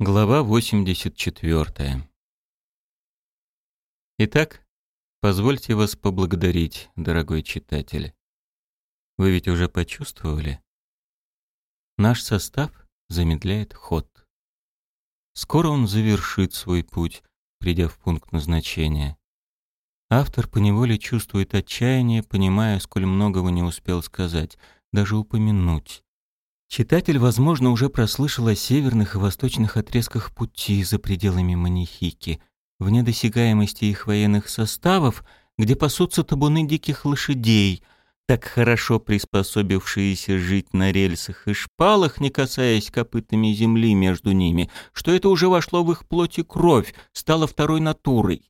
Глава 84. Итак, позвольте вас поблагодарить, дорогой читатель. Вы ведь уже почувствовали? Наш состав замедляет ход. Скоро он завершит свой путь, придя в пункт назначения. Автор поневоле чувствует отчаяние, понимая, сколь многого не успел сказать, даже упомянуть. Читатель, возможно, уже прослышал о северных и восточных отрезках пути за пределами Манихики, в недосягаемости их военных составов, где пасутся табуны диких лошадей, так хорошо приспособившиеся жить на рельсах и шпалах, не касаясь копытами земли между ними, что это уже вошло в их плоть и кровь, стало второй натурой.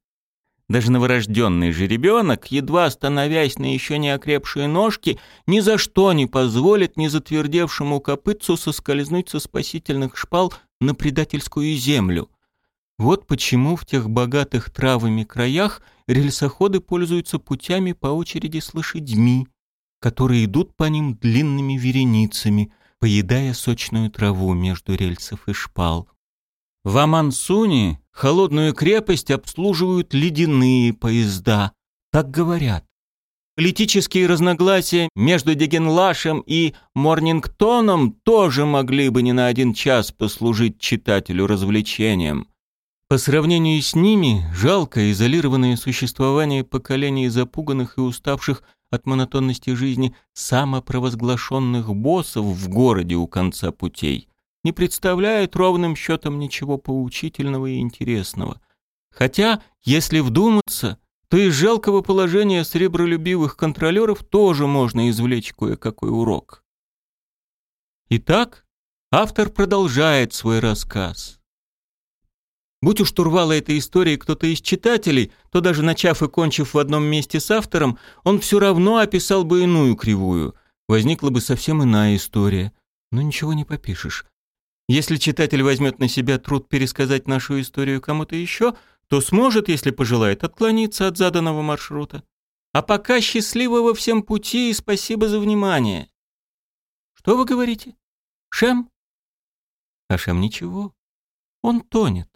Даже новорожденный жеребенок, едва становясь на еще не окрепшие ножки, ни за что не позволит незатвердевшему копытцу соскользнуть со спасительных шпал на предательскую землю. Вот почему в тех богатых травами краях рельсоходы пользуются путями по очереди с лошадьми, которые идут по ним длинными вереницами, поедая сочную траву между рельсов и шпал. В Амансуне холодную крепость обслуживают ледяные поезда, так говорят. Политические разногласия между Дегенлашем и Морнингтоном тоже могли бы не на один час послужить читателю развлечением. По сравнению с ними, жалкое изолированное существование поколений запуганных и уставших от монотонности жизни самопровозглашенных боссов в городе у конца путей не представляет ровным счетом ничего поучительного и интересного. Хотя, если вдуматься, то из жалкого положения сребролюбивых контролеров тоже можно извлечь кое-какой урок. Итак, автор продолжает свой рассказ. Будь у штурвала этой истории кто-то из читателей, то даже начав и кончив в одном месте с автором, он все равно описал бы иную кривую. Возникла бы совсем иная история. Но ничего не попишешь. Если читатель возьмет на себя труд пересказать нашу историю кому-то еще, то сможет, если пожелает, отклониться от заданного маршрута. А пока счастливого всем пути и спасибо за внимание. Что вы говорите? Шем? А Шем ничего. Он тонет.